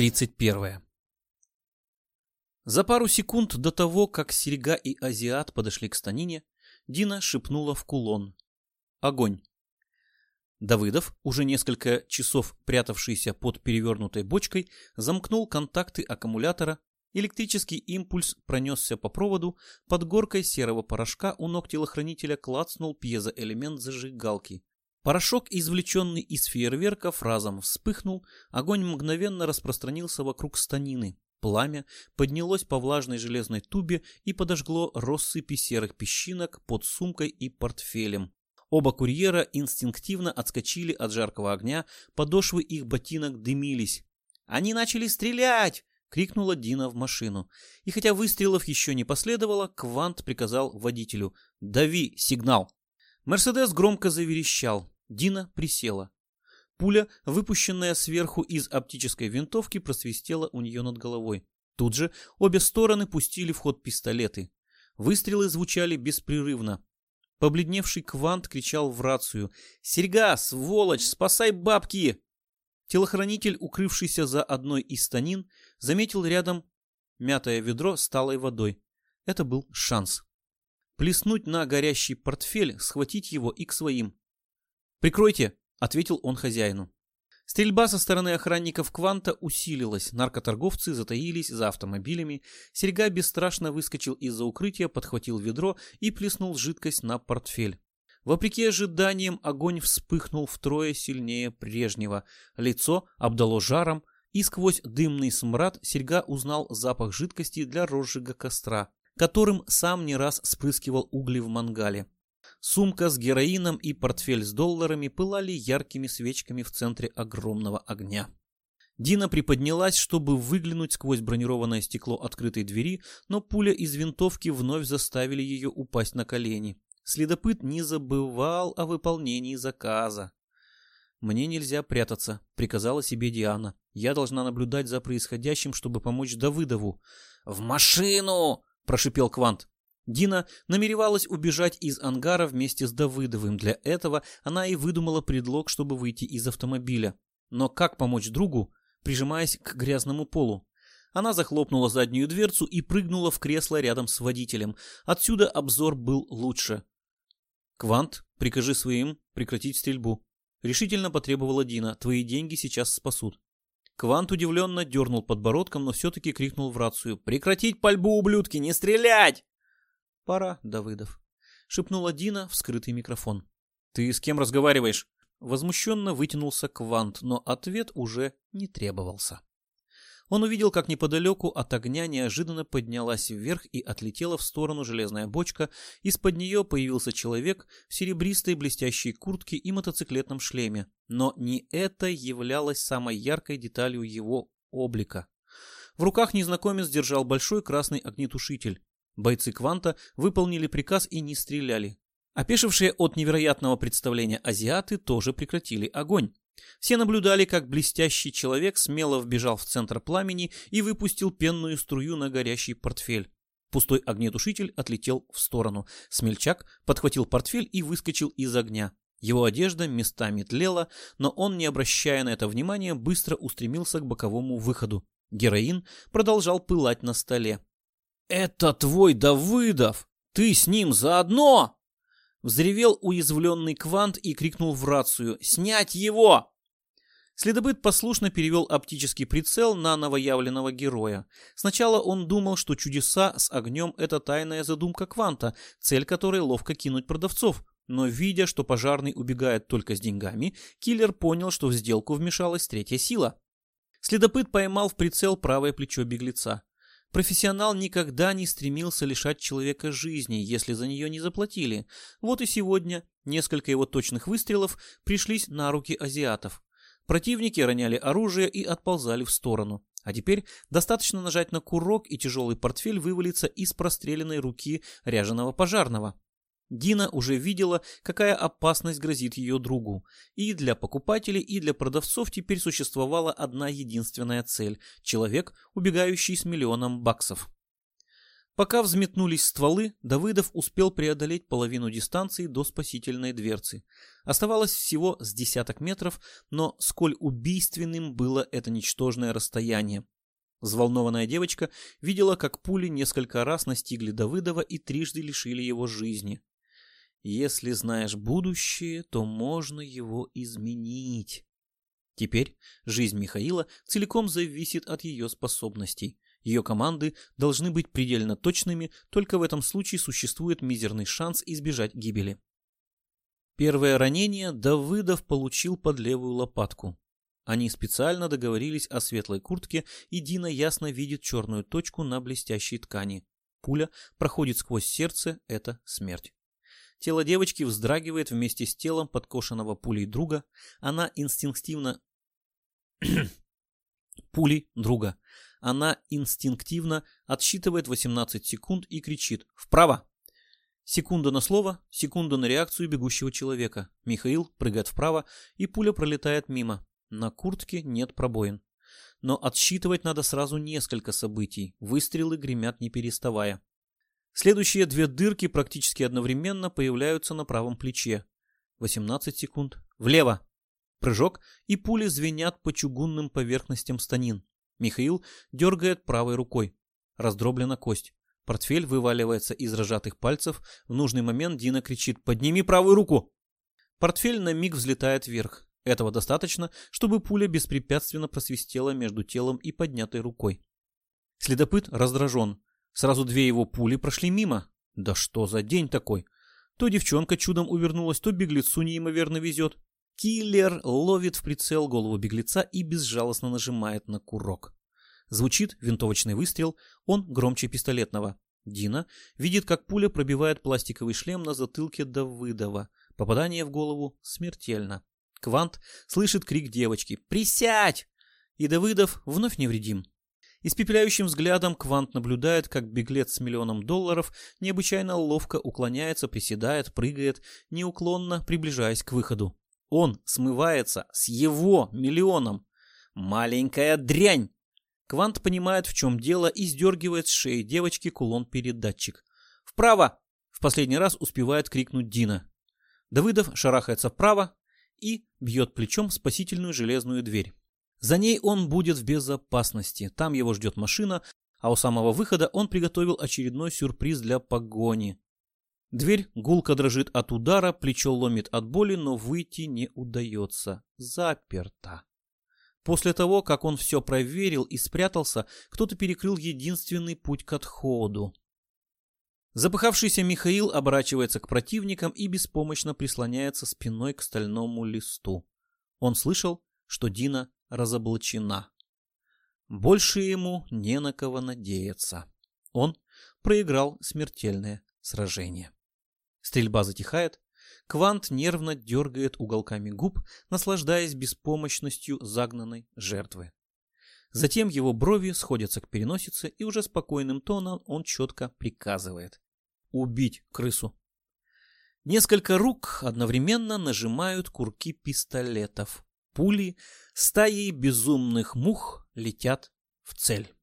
Глава 31 За пару секунд до того, как Серега и Азиат подошли к станине, Дина шепнула в кулон. Огонь. Давыдов, уже несколько часов прятавшийся под перевернутой бочкой, замкнул контакты аккумулятора, электрический импульс пронесся по проводу, под горкой серого порошка у ног телохранителя клацнул пьезоэлемент зажигалки. Порошок, извлеченный из фейерверков, разом вспыхнул, огонь мгновенно распространился вокруг станины. Пламя поднялось по влажной железной тубе и подожгло россыпи серых песчинок под сумкой и портфелем. Оба курьера инстинктивно отскочили от жаркого огня, подошвы их ботинок дымились. «Они начали стрелять!» — крикнула Дина в машину. И хотя выстрелов еще не последовало, Квант приказал водителю «Дави сигнал!». Мерседес громко заверещал. Дина присела. Пуля, выпущенная сверху из оптической винтовки, просвистела у нее над головой. Тут же обе стороны пустили в ход пистолеты. Выстрелы звучали беспрерывно. Побледневший Квант кричал в рацию. «Серьга, сволочь, спасай бабки!» Телохранитель, укрывшийся за одной из станин, заметил рядом мятое ведро с талой водой. Это был шанс. Плеснуть на горящий портфель, схватить его и к своим. «Прикройте!» — ответил он хозяину. Стрельба со стороны охранников Кванта усилилась, наркоторговцы затаились за автомобилями, Серега бесстрашно выскочил из-за укрытия, подхватил ведро и плеснул жидкость на портфель. Вопреки ожиданиям огонь вспыхнул втрое сильнее прежнего, лицо обдало жаром, и сквозь дымный смрад Серега узнал запах жидкости для розжига костра, которым сам не раз спрыскивал угли в мангале. Сумка с героином и портфель с долларами пылали яркими свечками в центре огромного огня. Дина приподнялась, чтобы выглянуть сквозь бронированное стекло открытой двери, но пуля из винтовки вновь заставили ее упасть на колени. Следопыт не забывал о выполнении заказа. «Мне нельзя прятаться», — приказала себе Диана. «Я должна наблюдать за происходящим, чтобы помочь Давыдову». «В машину!» — прошипел Квант. Дина намеревалась убежать из ангара вместе с Давыдовым. Для этого она и выдумала предлог, чтобы выйти из автомобиля. Но как помочь другу, прижимаясь к грязному полу? Она захлопнула заднюю дверцу и прыгнула в кресло рядом с водителем. Отсюда обзор был лучше. «Квант, прикажи своим прекратить стрельбу», — решительно потребовала Дина. «Твои деньги сейчас спасут». Квант удивленно дернул подбородком, но все-таки крикнул в рацию. «Прекратить пальбу, ублюдки! Не стрелять!» «Пора, Давыдов», — шепнула Дина в скрытый микрофон. «Ты с кем разговариваешь?» Возмущенно вытянулся Квант, но ответ уже не требовался. Он увидел, как неподалеку от огня неожиданно поднялась вверх и отлетела в сторону железная бочка. Из-под нее появился человек в серебристой блестящей куртке и мотоциклетном шлеме. Но не это являлось самой яркой деталью его облика. В руках незнакомец держал большой красный огнетушитель. Бойцы Кванта выполнили приказ и не стреляли. Опешившие от невероятного представления азиаты тоже прекратили огонь. Все наблюдали, как блестящий человек смело вбежал в центр пламени и выпустил пенную струю на горящий портфель. Пустой огнетушитель отлетел в сторону. Смельчак подхватил портфель и выскочил из огня. Его одежда местами тлела, но он, не обращая на это внимания, быстро устремился к боковому выходу. Героин продолжал пылать на столе. «Это твой Давыдов! Ты с ним заодно!» Взревел уязвленный Квант и крикнул в рацию «Снять его!» Следопыт послушно перевел оптический прицел на новоявленного героя. Сначала он думал, что чудеса с огнем — это тайная задумка Кванта, цель которой ловко кинуть продавцов. Но видя, что пожарный убегает только с деньгами, киллер понял, что в сделку вмешалась третья сила. Следопыт поймал в прицел правое плечо беглеца. Профессионал никогда не стремился лишать человека жизни, если за нее не заплатили. Вот и сегодня несколько его точных выстрелов пришлись на руки азиатов. Противники роняли оружие и отползали в сторону. А теперь достаточно нажать на курок, и тяжелый портфель вывалится из простреленной руки ряженого пожарного. Дина уже видела, какая опасность грозит ее другу. И для покупателей, и для продавцов теперь существовала одна единственная цель – человек, убегающий с миллионом баксов. Пока взметнулись стволы, Давыдов успел преодолеть половину дистанции до спасительной дверцы. Оставалось всего с десяток метров, но сколь убийственным было это ничтожное расстояние. Взволнованная девочка видела, как пули несколько раз настигли Давыдова и трижды лишили его жизни. Если знаешь будущее, то можно его изменить. Теперь жизнь Михаила целиком зависит от ее способностей. Ее команды должны быть предельно точными, только в этом случае существует мизерный шанс избежать гибели. Первое ранение Давыдов получил под левую лопатку. Они специально договорились о светлой куртке, и Дина ясно видит черную точку на блестящей ткани. Пуля проходит сквозь сердце, это смерть. Тело девочки вздрагивает вместе с телом подкошенного пулей друга. Она инстинктивно... пулей друга. Она инстинктивно отсчитывает 18 секунд и кричит «Вправо!». Секунда на слово, секунда на реакцию бегущего человека. Михаил прыгает вправо, и пуля пролетает мимо. На куртке нет пробоин. Но отсчитывать надо сразу несколько событий. Выстрелы гремят не переставая. Следующие две дырки практически одновременно появляются на правом плече. 18 секунд. Влево. Прыжок, и пули звенят по чугунным поверхностям станин. Михаил дергает правой рукой. Раздроблена кость. Портфель вываливается из рожатых пальцев. В нужный момент Дина кричит «Подними правую руку!». Портфель на миг взлетает вверх. Этого достаточно, чтобы пуля беспрепятственно просвистела между телом и поднятой рукой. Следопыт раздражен. Сразу две его пули прошли мимо. Да что за день такой? То девчонка чудом увернулась, то беглецу неимоверно везет. Киллер ловит в прицел голову беглеца и безжалостно нажимает на курок. Звучит винтовочный выстрел, он громче пистолетного. Дина видит, как пуля пробивает пластиковый шлем на затылке Давыдова. Попадание в голову смертельно. Квант слышит крик девочки «Присядь!» И Давыдов вновь невредим. Испепеляющим взглядом Квант наблюдает, как беглец с миллионом долларов необычайно ловко уклоняется, приседает, прыгает, неуклонно приближаясь к выходу. Он смывается с его миллионом. Маленькая дрянь! Квант понимает, в чем дело, и сдергивает с шеи девочки кулон-передатчик. «Вправо!» — в последний раз успевает крикнуть Дина. Давыдов шарахается вправо и бьет плечом спасительную железную дверь. За ней он будет в безопасности. Там его ждет машина, а у самого выхода он приготовил очередной сюрприз для погони. Дверь гулко дрожит от удара, плечо ломит от боли, но выйти не удается. Заперто. После того, как он все проверил и спрятался, кто-то перекрыл единственный путь к отходу. Запыхавшийся Михаил оборачивается к противникам и беспомощно прислоняется спиной к стальному листу. Он слышал, что Дина разоблачена. Больше ему не на кого надеяться. Он проиграл смертельное сражение. Стрельба затихает. Квант нервно дергает уголками губ, наслаждаясь беспомощностью загнанной жертвы. Затем его брови сходятся к переносице, и уже спокойным тоном он четко приказывает. Убить крысу. Несколько рук одновременно нажимают курки пистолетов. Пули стаей безумных мух летят в цель.